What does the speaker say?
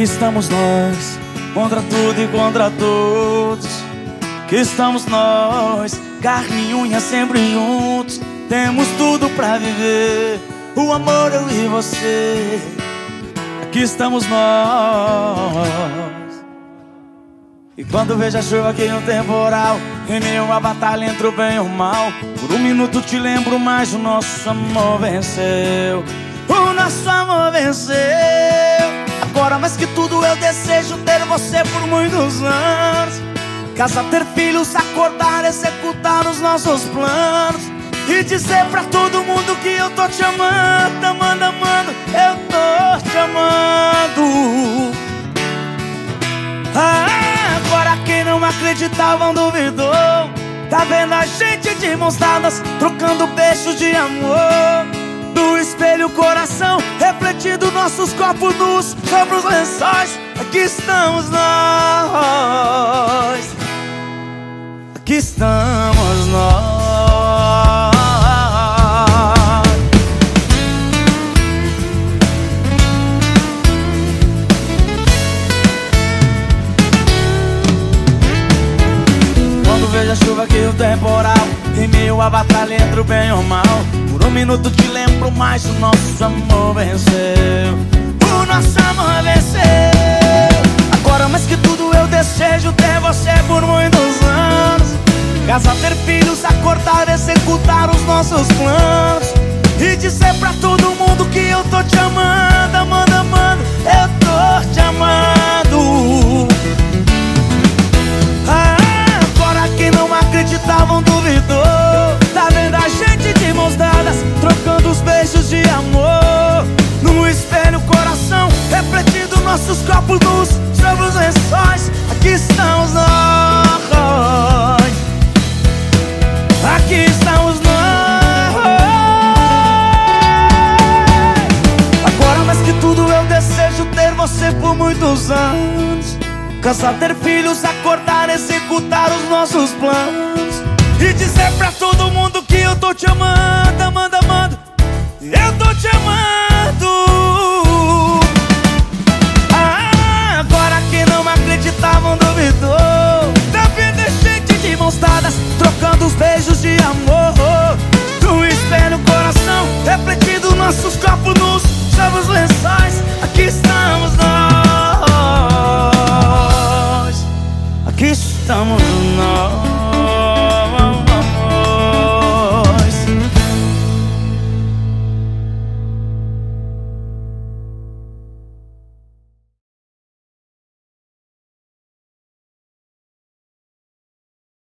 Aqui estamos nós, contra tudo e contra todos. Aqui estamos nós, carne e unha sempre juntos. Temos tudo pra viver, o amor eu e você. Aqui estamos nós. E quando vejo a chuva aqui no temporal Em meio batalha entre o bem e o mal Por um minuto te lembro mais O nosso amor venceu O nosso amor venceu Agora mais que tudo eu desejo ter você por muitos anos. Casar, ter filhos, acordar, executar os nossos planos. E dizer pra todo mundo que eu tô te amando Amando, amando, eu tô te amando. Ah, Agora quem não acreditavam duvidou. Tá vendo a gente de mãos dadas Trocando beijos de amor. Do espelho coração Refletindo nossos corpos nus Sobre os lençóis. Aqui estamos nós. Aqui estamos nós. Vejo a chuva que o temporal Em meio a batalha entre o bem e o mal Por um minuto te lembro mais O nosso amor venceu O nosso amor venceu. Agora mais que tudo eu desejo Ter você por muitos anos. Casar, ter filhos, acordar, executar os nossos planos você por muitos anos. Cansar ter filhos, acordar, executar os nossos planos. E dizer pra todo mundo que eu tô te amando, amando, amando. Eu tô te amando. Ah, agora quem não acreditavam duvidou. Tá da é vida cheia de mãos dadas, trocando os beijos de amor. estamos